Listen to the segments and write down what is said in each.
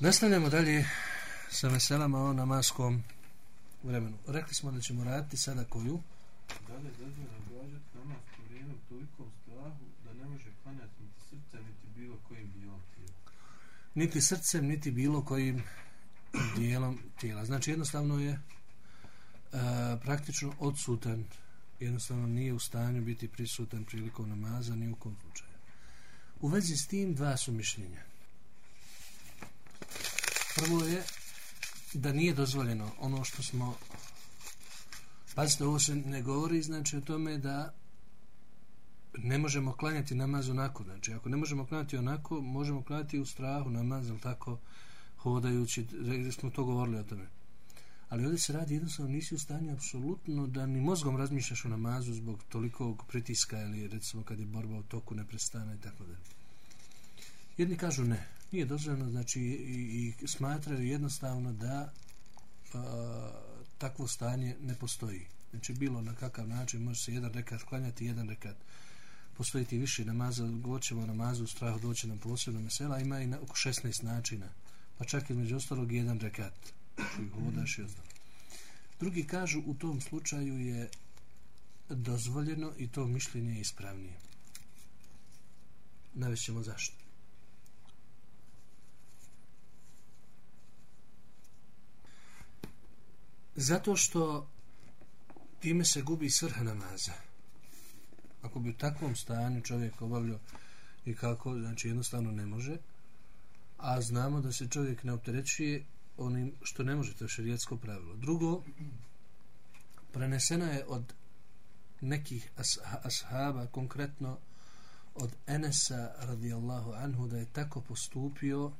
Nastavljamo dalje sa veselama o namaskom vremenu. Rekli smo da ćemo raditi sada koju? Da li je dozvoljeno oblažati namasko vrijeme u tolikom strahu da ne može klanjati niti srce, niti bilo kojim dijelom tijela? Niti srcem, niti bilo kojim dijelom tijela. Znači jednostavno je uh, praktično odsutan jednostavno nije u stanju biti prisutan prilikom namaza ni u kom slučaju. U vezi s tim dva su mišljenja. Prvo je da nije dozvoljeno ono što smo pazite, ovo se ne govori znači o tome da ne možemo klanjati namaz onako znači ako ne možemo klanjati onako možemo klanjati u strahu namaz ali tako hodajući, gdje smo to govorili o tome ali ovdje se radi jednostavno nisi u stanju apsolutno da ni mozgom razmišljaš o namazu zbog tolikog pritiska ili recimo kad je borba u toku ne prestane i tako dalje. jedni kažu ne nije dozvoljeno znači i, i smatraju jednostavno da a, takvo stanje ne postoji znači bilo na kakav način može se jedan rekat klanjati jedan rekat postojiti više namaza goćemo namazu u strahu doći nam posebno mesela ima i na, oko 16 načina pa čak između ostalog jedan rekat koji hodaš i ozdano. Drugi kažu u tom slučaju je dozvoljeno i to mišljenje je ispravnije. Navešćemo zašto. Zato što time se gubi svrha namaza. Ako bi u takvom stanju čovjek obavljao i kako, znači jednostavno ne može, a znamo da se čovjek ne opterećuje onim što ne može, to je šarijetsko pravilo. Drugo, prenesena je od nekih ashaba, konkretno od Enesa radijallahu anhu, da je tako postupio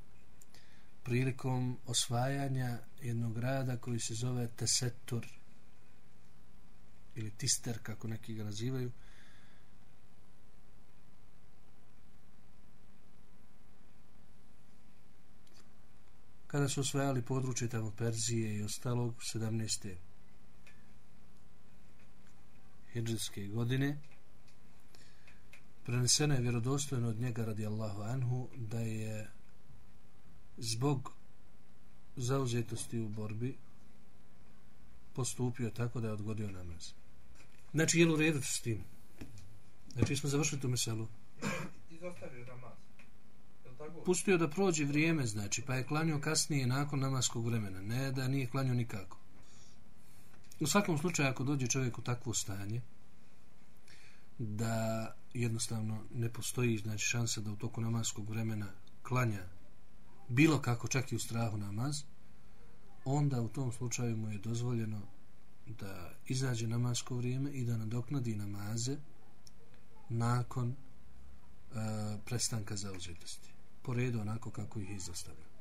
prilikom osvajanja jednog grada koji se zove Tesetur ili Tister, kako neki ga nazivaju, kada su osvajali područje tamo Perzije i ostalog 17. hijđarske godine preneseno je vjerodostojno od njega radi Allahu anhu da je zbog zauzetosti u borbi postupio tako da je odgodio namaz. Znači, je li u redu s tim? Znači, smo završili tu meselu. Izostavio namaz pustio da prođe vrijeme, znači, pa je klanio kasnije nakon namaskog vremena, ne da nije klanio nikako. U svakom slučaju, ako dođe čovjek u takvo stanje, da jednostavno ne postoji znači, šansa da u toku namaskog vremena klanja bilo kako, čak i u strahu namaz, onda u tom slučaju mu je dozvoljeno da izađe namasko vrijeme i da nadoknadi namaze nakon uh, prestanka zauzetosti po redu onako kako ih izostavlja.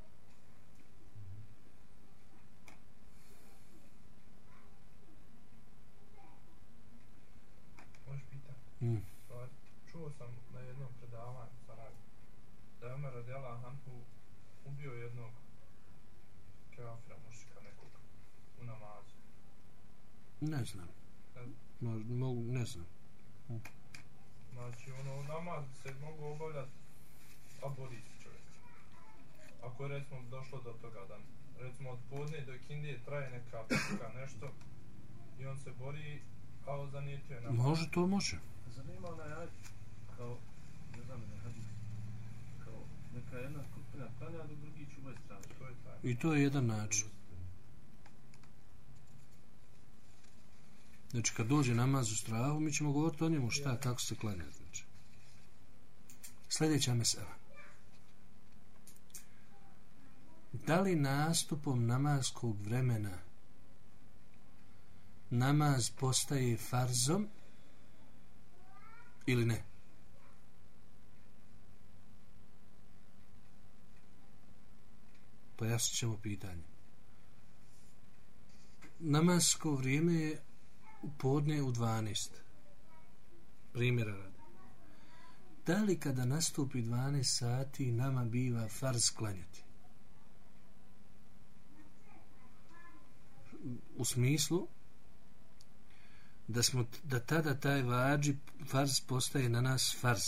Pitati? Mm. Pa, čuo sam na jednom predavanju sa da je Omer radijala Hanhu ubio jednog kafira mušika nekog u namazu. Ne znam. Ne, mogu, ne znam. Znači, ono, namaz se mogu obavljati a bori se čovjek. Ako je recimo došlo do toga da recimo od podne do kindije traje neka pika nešto i on se bori a on zanijetuje na... Može, to može. Zanima onaj kao, ne znam, ne hadis, kao neka jedna I to je jedan način. Znači, kad dođe namaz u strahu, mi ćemo govoriti o njemu šta, kako se klanja. Znači. Sljedeća mesela. da li nastupom namaskog vremena namaz postaje farzom ili ne? Pa Pojasnit ćemo pitanje. Namasko vrijeme je u podne u 12. Primjera radi. Da li kada nastupi 12 sati nama biva farz klanjati? u smislu da smo da tada taj vađi farz postaje na nas farz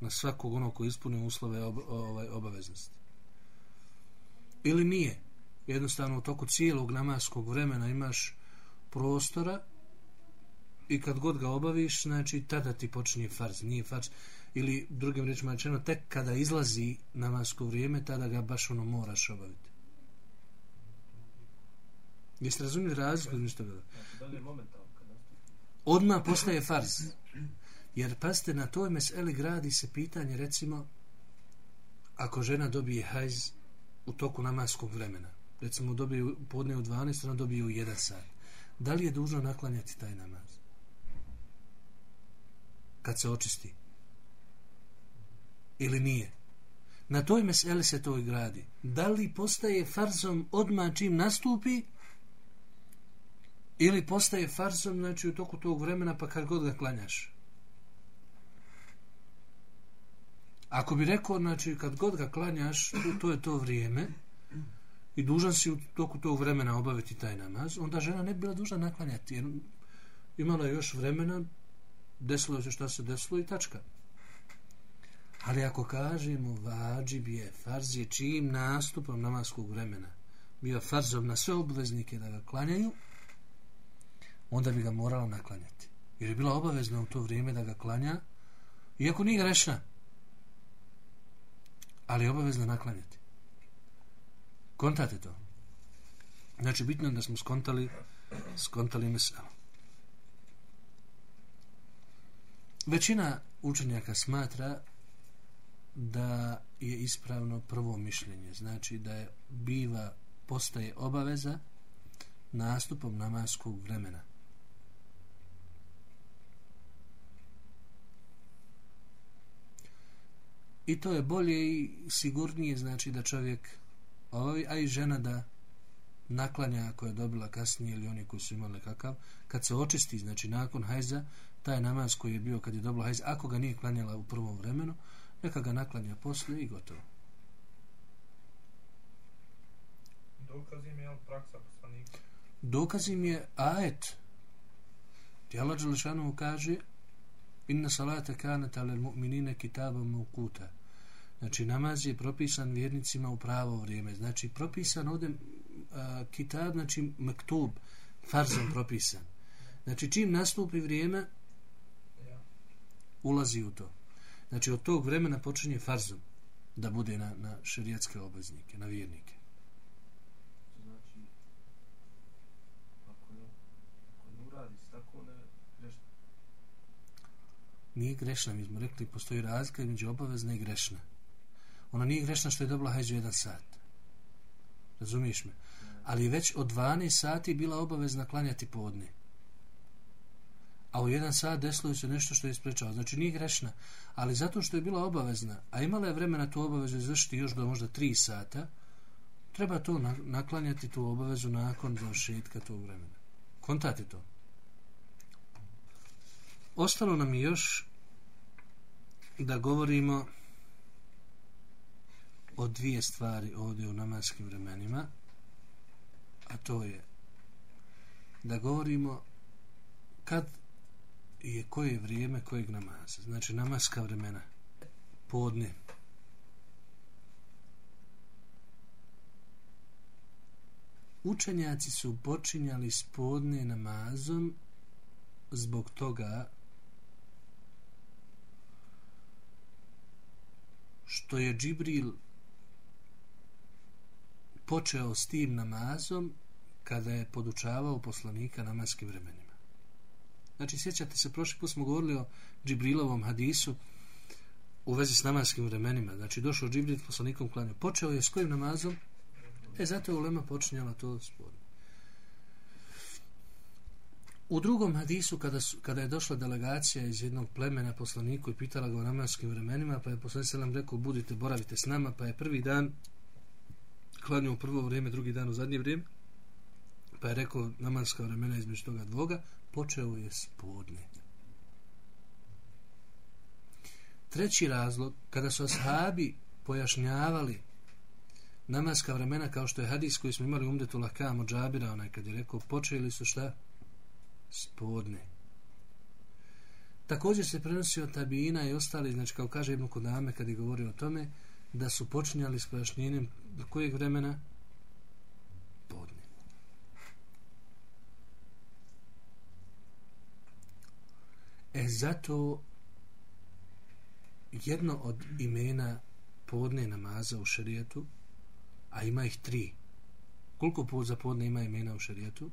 na svakog onog ko ispuni uslove ob, ovaj, obaveznosti ili nije. Jednostavno u toku cijelog namaskog vremena imaš prostora i kad god ga obaviš, znači tada ti počinje farz, nije farz. Ili drugim rečima rečeno, tek kada izlazi namasko vrijeme, tada ga baš ono moraš obaviti. Jeste razumili razliku? Ništa Znači, da li je? Odmah postaje farz. Jer pazite, na toj meseli gradi se pitanje, recimo, ako žena dobije hajz u toku namaskog vremena, recimo dobije podne u 12, ona dobije u 1 sat. Da li je dužno naklanjati taj namaz? Kad se očisti? Ili nije? Na toj meseli se to i gradi. Da li postaje farzom odmah čim nastupi ili postaje farzom znači u toku tog vremena pa kad god ga klanjaš? Ako bi rekao, znači, kad god ga klanjaš, to, to je to vrijeme i dužan si u toku tog vremena obaviti taj namaz, onda žena ne bi bila dužna naklanjati, jer imala je još vremena, desilo se šta se desilo i tačka. Ali ako kažemo vađib je, farz je čijim nastupom namaskog vremena bio farzom na sve obveznike da ga klanjaju, onda bi ga morala naklanjati. Jer je bila obavezna u to vrijeme da ga klanja, iako nije grešna, ali je obavezno naklanjati. Kontate to. Znači, bitno je da smo skontali, skontali meselo. Većina učenjaka smatra da je ispravno prvo mišljenje. Znači, da je biva, postaje obaveza nastupom namaskog vremena. I to je bolje i sigurnije znači da čovjek obavi, a i žena da naklanja ako je dobila kasnije ili oni koji su imali kakav, kad se očisti, znači nakon hajza, taj namaz koji je bio kad je dobila hajz, ako ga nije klanjala u prvom vremenu, neka ga naklanja poslije i gotovo. Dokaz im je praksa poslanika. Dokaz im je ajet. Ti Allah Đelešanovu kaže Inna salata kanata lel mu'minine kitabom mukuta. Znači, namaz je propisan vjernicima u pravo vrijeme. Znači, propisan ovdje a, kitab, znači mektub, farzom propisan. Znači, čim nastupi vrijeme, ulazi u to. Znači, od tog vremena počinje farzom da bude na, na šerijatske obveznike, na vjernike. Znači, ako ne, ako ne uradi se tako, ne grešno nije grešna, mi smo rekli postoji razlika između obavezna i grešna. Ona nije grešna što je dobila hađu jedan sat. Razumiješ me? Ali već od 12 sati bila obavezna klanjati podne. A u jedan sat desilo se nešto što je isprečao znači nije grešna, ali zato što je bila obavezna a imala je vremena tu obavezu izvršiti još do možda 3 sata treba to naklanjati tu obavezu nakon završetka tog vremena. Kontate to. Ostalo nam je još da govorimo o dvije stvari ovdje u namaskim vremenima, a to je da govorimo kad je koje vrijeme kojeg namaza. Znači namaska vremena, podne. Učenjaci su počinjali s podne namazom zbog toga što je Džibril počeo s tim namazom kada je podučavao poslanika namaskim vremenima. Znači, sjećate se, prošli put smo govorili o Džibrilovom hadisu u vezi s namaskim vremenima. Znači, došao Džibril poslanikom klanju. Počeo je s kojim namazom? E, zato je Ulema počinjala to spodno. U drugom hadisu, kada, su, kada je došla delegacija iz jednog plemena poslaniku i pitala ga o namanskim vremenima, pa je poslanik selam rekao, budite, boravite s nama, pa je prvi dan klanio u prvo vrijeme, drugi dan u zadnje vrijeme, pa je rekao namanska vremena između toga dvoga, počeo je s podne. Treći razlog, kada su ashabi pojašnjavali namaska vremena, kao što je hadis koji smo imali umdetu lakam od džabira, onaj kad je rekao, počeli su šta? spodne. Također se prenosi od tabijina i ostali, znači kao kaže Ibn Kudame kad je govorio o tome, da su počinjali s pojašnjenjem do kojeg vremena? Podne. E zato jedno od imena podne namaza u šarijetu, a ima ih tri. Koliko za podne ima imena u šarijetu?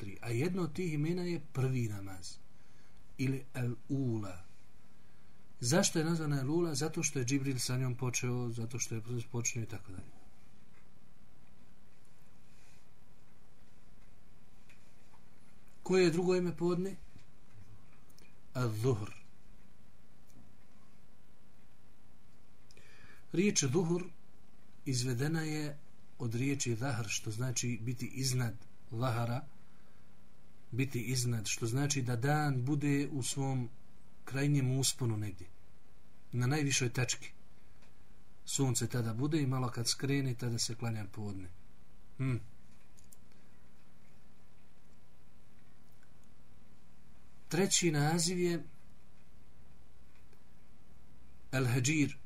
Tri. A jedno od tih imena je prvi namaz. Ili el-ula. Zašto je nazvana el-ula? Zato što je Džibril sa njom počeo, zato što je proces počeo i tako dalje. Koje je drugo ime podne? Al-Zuhr. Riječ Zuhr izvedena je od riječi Zahr, što znači biti iznad Zahara, biti iznad, što znači da dan bude u svom krajnjem usponu negdje, na najvišoj tački. Sunce tada bude i malo kad skrene, tada se klanja podne. Hm. Treći naziv je Al-Hajir.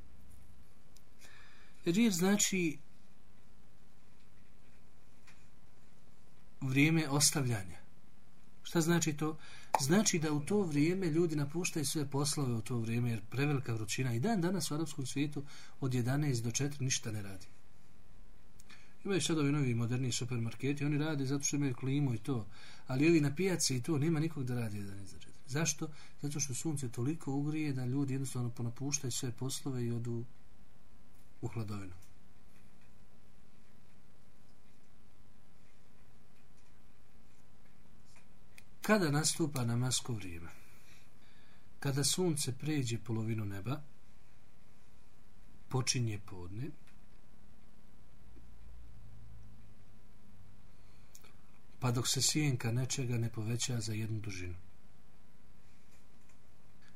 Hajir znači vrijeme ostavljanja. Šta znači to? Znači da u to vrijeme ljudi napuštaju sve poslove u to vrijeme jer prevelika vrućina i dan danas u arapskom svijetu od 11 do 4 ništa ne radi. Imaju sad ovi novi moderni supermarketi, oni rade zato što imaju klimu i to, ali ovi na pijaci i to, nema nikog da radi 11 do 4. Zašto? Zato što sunce toliko ugrije da ljudi jednostavno ponapuštaju sve poslove i odu u hladovinu. Kada nastupa namasko vrijeme? Kada sunce pređe polovinu neba, počinje podne, pa dok se sjenka nečega ne poveća za jednu dužinu.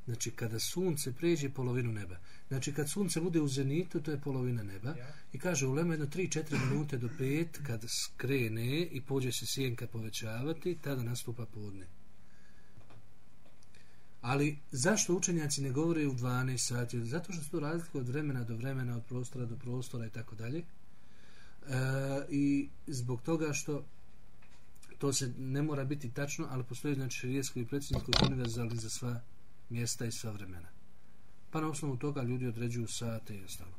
Znači, kada sunce pređe polovinu neba. Znači, kad sunce bude u zenitu, to je polovina neba. Ja. I kaže, u lema jedno 3-4 minute do 5, kad skrene i pođe se sjenka povećavati, tada nastupa podne. Ali, zašto učenjaci ne govore u 12 sati? Zato što su to razlike od vremena do vremena, od prostora do prostora i tako dalje. E, I zbog toga što to se ne mora biti tačno, ali postoji znači širijesko i predsjednisko univerzalni za sva mjesta i sva vremena. Pa na osnovu toga ljudi određuju sate i ostalo.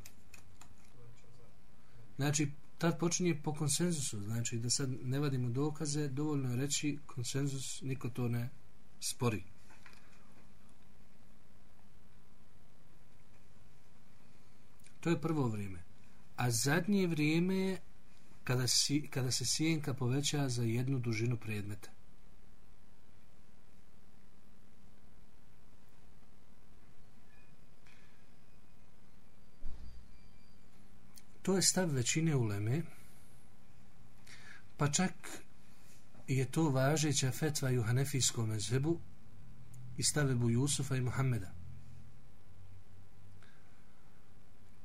Znači, tad počinje po konsenzusu. Znači, da sad ne vadimo dokaze, dovoljno je reći konsenzus, niko to ne spori. To je prvo vrijeme. A zadnje vrijeme je kada, si, kada se sjenka poveća za jednu dužinu predmeta. To je stav većine uleme, pa čak je to važeća fetva i u hanefijskom mezhebu i stavebu Jusufa i Muhammeda.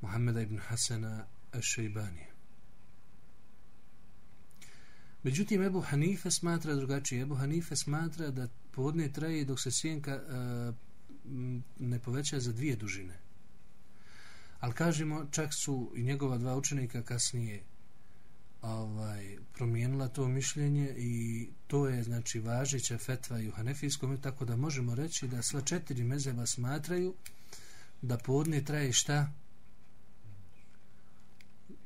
Muhammeda ibn Hasana al-Shaybanija. Međutim, Ebu Hanife smatra drugačije. Ebu Hanife smatra da podne traje dok se sjenka uh, ne poveća za dvije dužine. Ali kažemo, čak su i njegova dva učenika kasnije ovaj, promijenila to mišljenje i to je znači važeća fetva i u Hanefijskom, tako da možemo reći da sva četiri mezeba smatraju da podne traje šta?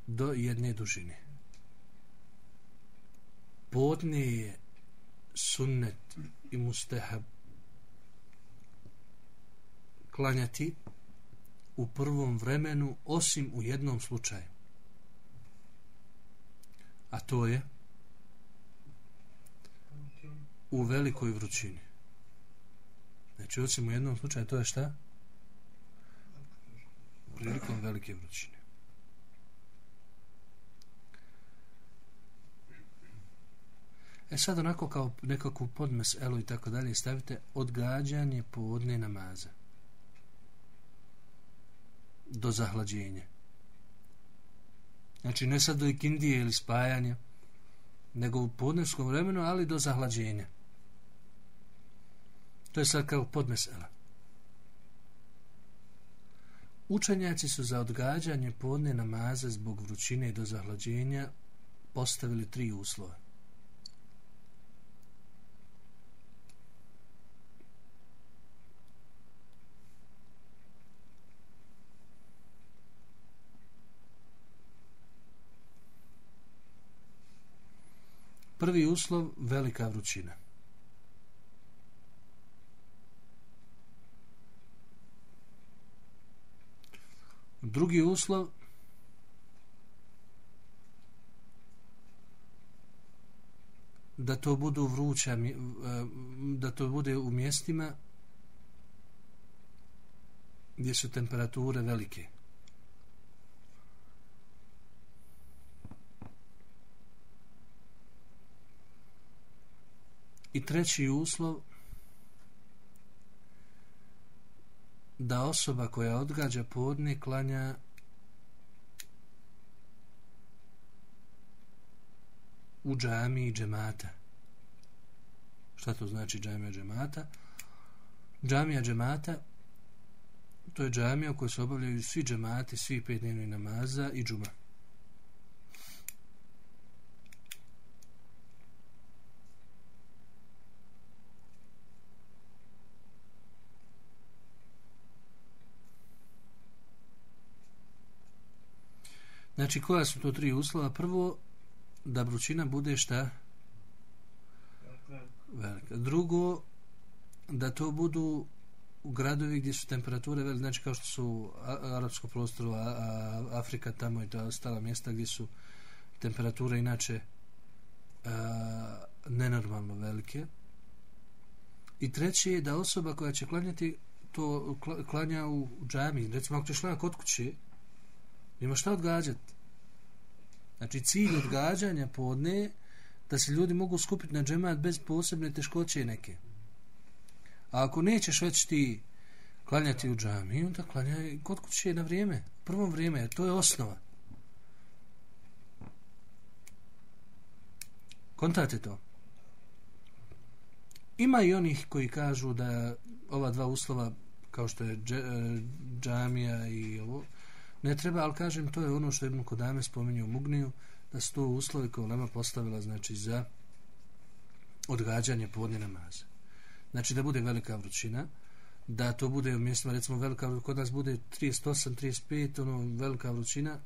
Do jedne dužine. Podne je sunnet i mustahab klanjati u prvom vremenu osim u jednom slučaju. A to je u velikoj vrućini. Znači, osim u jednom slučaju, to je šta? Prilikom velike vrućine. E sad onako kao nekakvu podmes elo i tako dalje stavite odgađanje podne namaza do zahlađenja. Znači ne sad do ikindije ili spajanja, nego u podnevskom vremenu, ali do zahlađenja. To je sad kao podmesela. Učenjaci su za odgađanje podne namaze zbog vrućine do zahlađenja postavili tri uslova. Prvi uslov, velika vrućina. Drugi uslov, da to budu vruća, e, da to bude u mjestima gdje su temperature velike. I treći uslov da osoba koja odgađa podne klanja u džamiji džemata. Šta to znači džamija džemata? Džamija džemata to je džamija u kojoj se obavljaju svi džemati, svi pet dnevni namaza i džuma. Znači, koja su to tri uslova? Prvo, da vrućina bude šta? Velika. Drugo, da to budu u gradovi gdje su temperature velike, znači kao što su arapsko prostoru, a, a, Afrika tamo i ta ostala mjesta gdje su temperature inače a, nenormalno velike. I treće je da osoba koja će klanjati to klanja u džami. Recimo ako ćeš klanjati kod kuće, nema šta odgađati. Znači cilj odgađanja podne je da se ljudi mogu skupiti na džemat bez posebne teškoće neke. A ako nećeš već ti klanjati u džami, onda klanjaj kod kuće na vrijeme. U prvom vrijeme, jer to je osnova. Kontate to. Ima i onih koji kažu da ova dva uslova, kao što je e, džamija i ovo, ne treba, ali kažem, to je ono što Ibn Kodame spominje u Mugniju, da su to uslovi koje Lema postavila, znači, za odgađanje podnje namaza. Znači, da bude velika vrućina, da to bude u mjestima, recimo, velika, kod nas bude 38, 35, ono, velika vrućina,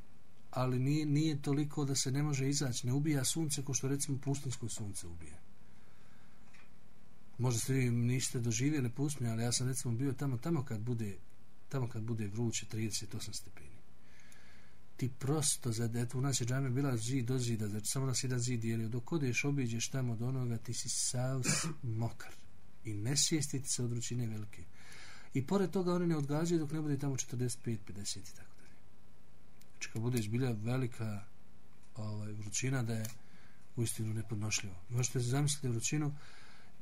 ali nije, nije toliko da se ne može izaći, ne ubija sunce ko što recimo pustinsko sunce ubija. Možda ste vi niste doživjeli pustinje, ali ja sam recimo bio tamo, tamo kad bude tamo kad bude vruće 38 stepeni. Ti prosto, za eto u nas je džamija bila zid do zida, znači samo nas jedan zid dijelio. Dok odeš, obiđeš tamo do onoga, ti si sav mokar. I ne sjestiti se od ručine velike. I pored toga oni ne odgađaju dok ne bude tamo 45, 50 i tako dalje. Znači kad bude izbilja velika ovaj, vrućina da je uistinu nepodnošljivo. Možete zamisliti vrućinu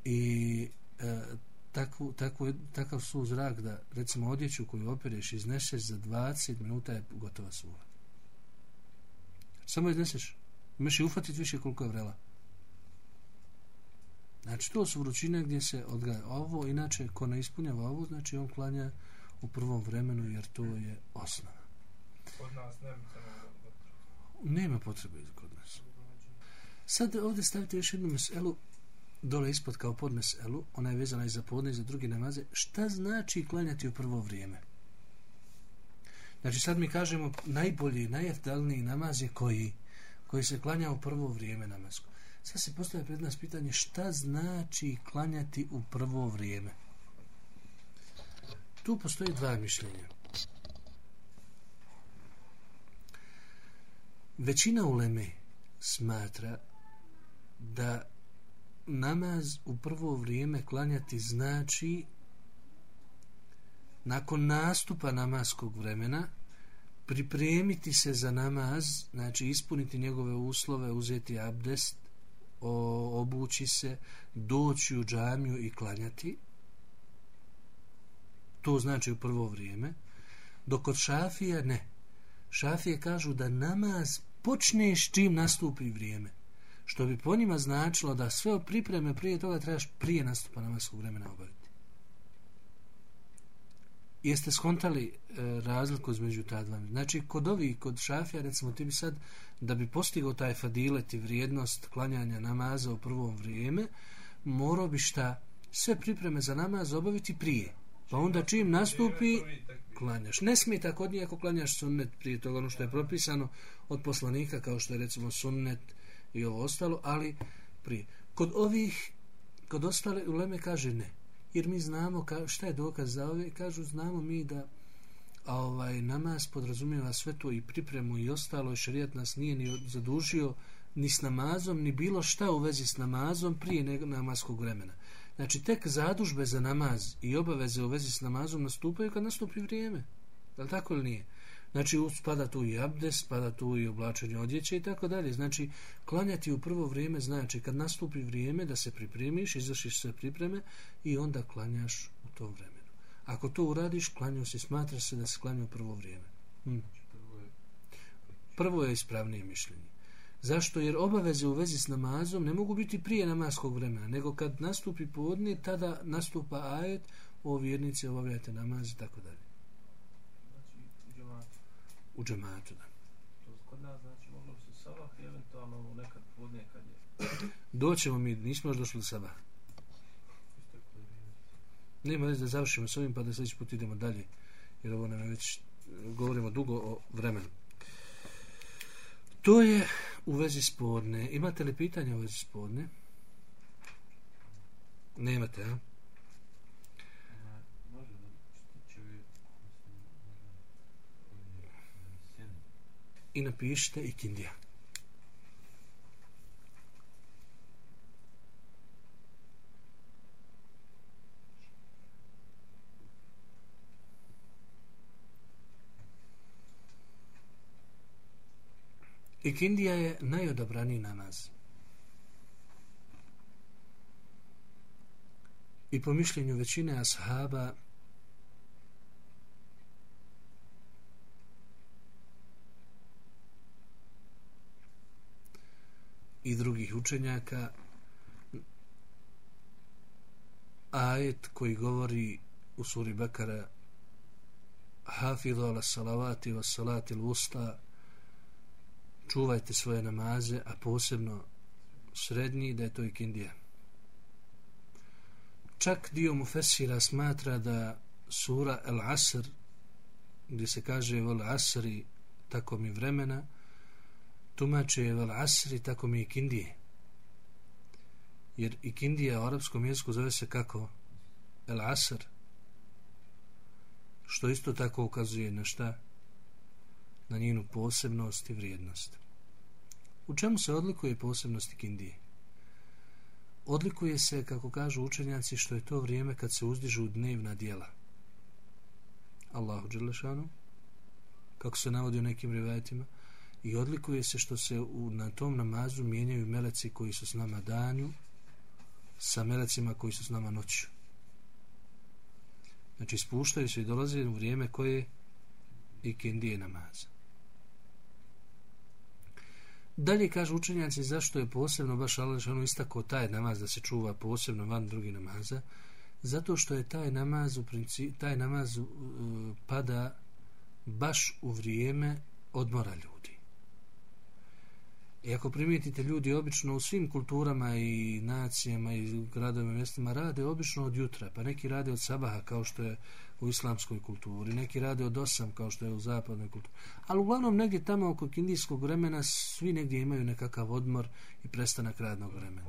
i e, takvu, takvu, takav suv zrak da recimo odjeću koju opereš izneseš za 20 minuta je gotova suva. Samo izneseš. Imaš i ufatiti više koliko je vrela. Znači to su vrućine gdje se odgaja. Ovo, inače, ko ne ispunjava ovo, znači on klanja u prvom vremenu jer to je osnova. kod nas ne bi se moglo da Nema potrebe kod nas. Sad ovdje stavite još jednu meselu dole ispod kao pod meselu, ona je vezana i za podne i za drugi namaze. Šta znači klanjati u prvo vrijeme? Znači sad mi kažemo najbolji, najeftalniji namaz je koji? Koji se klanja u prvo vrijeme namasko. Sad se postavlja pred nas pitanje šta znači klanjati u prvo vrijeme? Tu postoji dva mišljenja. Većina uleme smatra da namaz u prvo vrijeme klanjati znači nakon nastupa namaskog vremena pripremiti se za namaz, znači ispuniti njegove uslove, uzeti abdest, obući se, doći u džamiju i klanjati. To znači u prvo vrijeme. Dok od šafija ne. Šafije kažu da namaz počne s čim nastupi vrijeme. Što bi po njima značilo da sve pripreme prije toga trebaš prije nastupa namaskog vremena obaviti. Jeste skontali e, razliku između ta dva? Znači, kod ovih, kod šafija, recimo, ti bi sad, da bi postigao taj fadilet i vrijednost klanjanja namaza u prvom vrijeme, morao bi šta? Sve pripreme za namaz obaviti prije. Pa onda čim nastupi, klanjaš. Ne smeta kod njih ako klanjaš sunnet prije toga, ono što je propisano od poslanika, kao što je recimo sunnet i ovo ostalo, ali prije. Kod ovih, kod ostale uleme kaže ne. Jer mi znamo ka, šta je dokaz za ove, kažu znamo mi da a ovaj namaz podrazumijeva sve to i pripremu i ostalo i šerijat nas nije ni zadužio ni s namazom, ni bilo šta u vezi s namazom prije namaskog vremena. Znači, tek zadužbe za namaz i obaveze u vezi s namazom nastupaju kad nastupi vrijeme. Je li tako ili nije? Znači, spada tu i abdes, spada tu i oblačenje odjeće i tako dalje. Znači, klanjati u prvo vrijeme znači kad nastupi vrijeme da se pripremiš, izvršiš sve pripreme i onda klanjaš u tom vremenu. Ako to uradiš, klanjao se, smatra se da se klanja u prvo vrijeme. Hm. Prvo je ispravnije mišljenje. Zašto? Jer obaveze u vezi s namazom ne mogu biti prije namaskog vremena, nego kad nastupi podne, tada nastupa ajet o vjernice, obavljajte namaz i tako dalje. U džematu. Da. To kod nas, znači, moglo bi se sabah i eventualno nekad podne kad je. Doćemo mi, nismo još došli do vrijeme. Nema veze da završimo s ovim pa da sljedeći put idemo dalje. Jer ovo nam je već, govorimo dugo o vremenu. To je u vezi spodne. Imate li pitanja u vezi spodne? Nemate, a? Ovaj, Može da što čovjek, mislim, može, koji je sjeni. I napišite i. Ikindija je najodobraniji namaz. I po mišljenju većine ashaba i drugih učenjaka ajet koji govori u suri Bekara hafidu ala salavati wa salati usta čuvajte svoje namaze, a posebno srednji, da je to ikindija. Čak dio mu Fesira smatra da sura El Asr, gdje se kaže Vel Asri, tako mi vremena, tumače Vel Asri, tako mi ikindije. Jer ikindija u arapskom jeziku zove se kako? El Asr. Što isto tako ukazuje na šta? Na njenu posebnost i vrijednost. U čemu se odlikuje posebnost ikindije? Odlikuje se, kako kažu učenjaci, što je to vrijeme kad se uzdižu dnevna dijela. Allahu Đelešanu, kako se navodi u nekim rivajetima, i odlikuje se što se u, na tom namazu mijenjaju meleci koji su s nama danju sa melecima koji su s nama noću. Znači, spuštaju se i dolaze u vrijeme koje ikindije namaza. Dalje kažu učenjaci zašto je posebno baš Alešanu istako taj namaz da se čuva posebno van drugi namaza zato što je taj namaz u principu, taj namaz uh, pada baš u vrijeme odmora ljudi. I ako primijetite ljudi obično u svim kulturama i nacijama i gradovima i mjestima rade obično od jutra, pa neki rade od sabaha kao što je u islamskoj kulturi, neki rade od osam kao što je u zapadnoj kulturi. Ali uglavnom negdje tamo oko kindijskog vremena svi negdje imaju nekakav odmor i prestanak radnog vremena.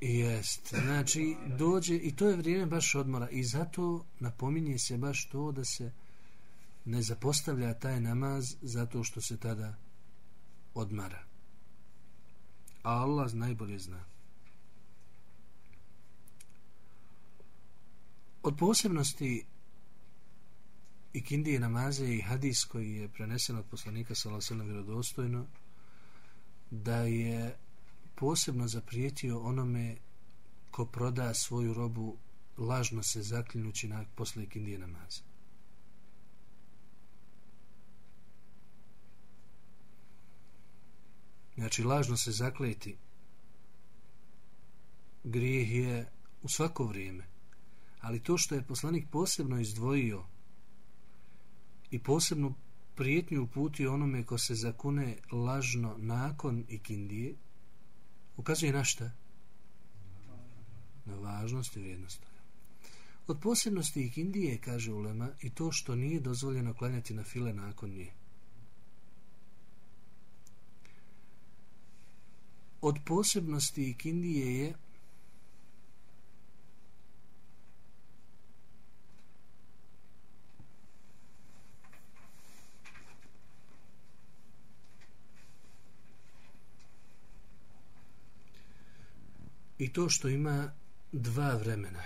Jest, znači dođe i to je vrijeme baš odmora i zato napominje se baš to da se ne zapostavlja taj namaz zato što se tada odmara. A Allah najbolje zna. Od posebnosti ikindije namaze i hadis koji je prenesen od poslanika Salasana vjerodostojno da je posebno zaprijetio onome ko proda svoju robu lažno se zaklinjući na posle ikindije namaza. Znači, lažno se zakleti grijeh je u svako vrijeme. Ali to što je poslanik posebno izdvojio i posebno prijetnju uputio onome ko se zakune lažno nakon ikindije, ukazuje na šta? Na važnost i vrijednost. Od posebnosti ikindije, kaže Ulema, i to što nije dozvoljeno klanjati na file nakon nje. Od posebnosti ikindije je i to što ima dva vremena.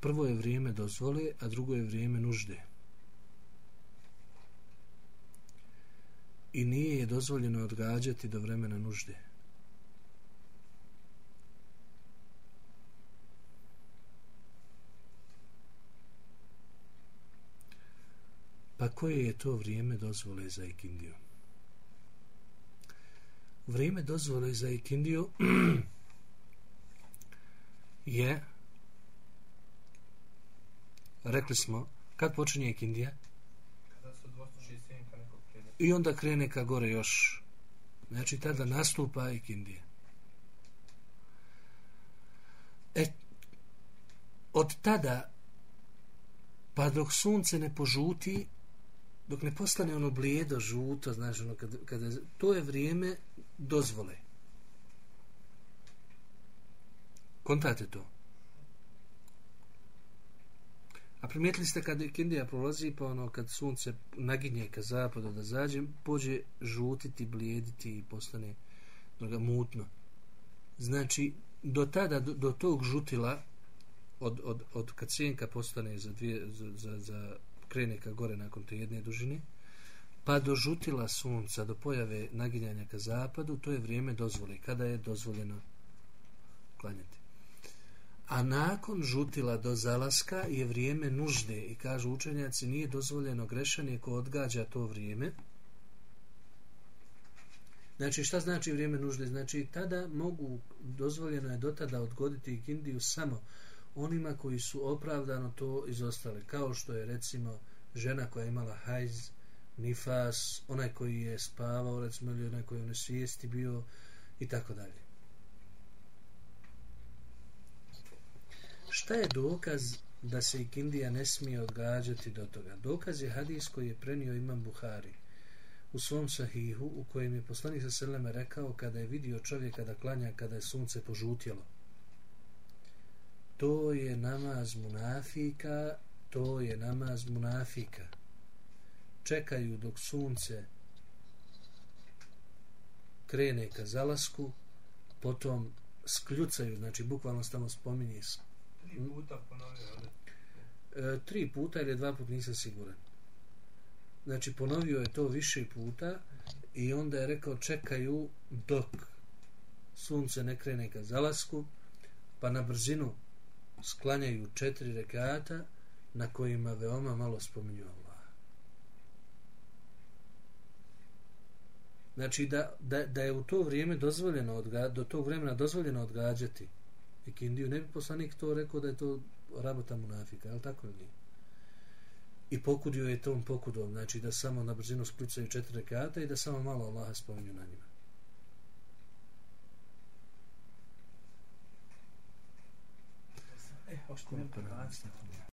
Prvo je vrijeme dozvole, a drugo je vrijeme nužde. I nije je dozvoljeno odgađati do vremena nužde. Pa koje je to vrijeme dozvole za ikindiju? vrijeme dozvole za ikindiju je rekli smo kad počinje ikindija Kada su 267 ka nekog krene i onda krene ka gore još znači tada nastupa ikindija e od tada pa dok sunce ne požuti dok ne postane ono blijedo, žuto, znaš, ono, kada, kada, to je vrijeme dozvole. Kontate to. A primijetili ste kad Kindija prolazi, pa ono, kad sunce naginje ka zapadu da zađe, pođe žutiti, blijediti i postane onoga, mutno. Znači, do tada, do, do tog žutila, od, od, od kad sjenka postane za, dvije, za, za, za krene ka gore nakon te jedne dužine, pa do žutila sunca, do pojave naginjanja ka zapadu, to je vrijeme dozvoli, kada je dozvoljeno klanjati. A nakon žutila do zalaska je vrijeme nužde i kažu učenjaci nije dozvoljeno grešanje ko odgađa to vrijeme. Znači šta znači vrijeme nužde? Znači tada mogu, dozvoljeno je do tada odgoditi ikindiju samo onima koji su opravdano to izostali. Kao što je recimo žena koja je imala hajz, nifas, onaj koji je spavao, recimo, ili onaj koji je u nesvijesti bio i tako dalje. Šta je dokaz da se ikindija ne smije odgađati do toga? Dokaz je hadis koji je prenio imam Buhari u svom sahihu u kojem je poslanik sa Seleme rekao kada je vidio čovjeka da klanja kada je sunce požutjelo. To je namaz munafika, to je namaz munafika. Čekaju dok sunce krene ka zalasku, potom skljucaju, znači bukvalno tamo spominje Tri puta ponovio ali... e, tri puta ili dva puta nisam siguran. Znači ponovio je to više puta i onda je rekao čekaju dok sunce ne krene ka zalasku, pa na brzinu sklanjaju četiri rekata na kojima veoma malo spominju Allah. Znači da, da, da je u to vrijeme dozvoljeno odga, do tog vremena dozvoljeno odgađati ikindiju, ne bi poslanik to rekao da je to rabota munafika, ali tako ili nije? I pokudio je tom pokudom, znači da samo na brzinu sklicaju četiri rekata i da samo malo Allaha spominju na njima. E, hoćete mi pokazati.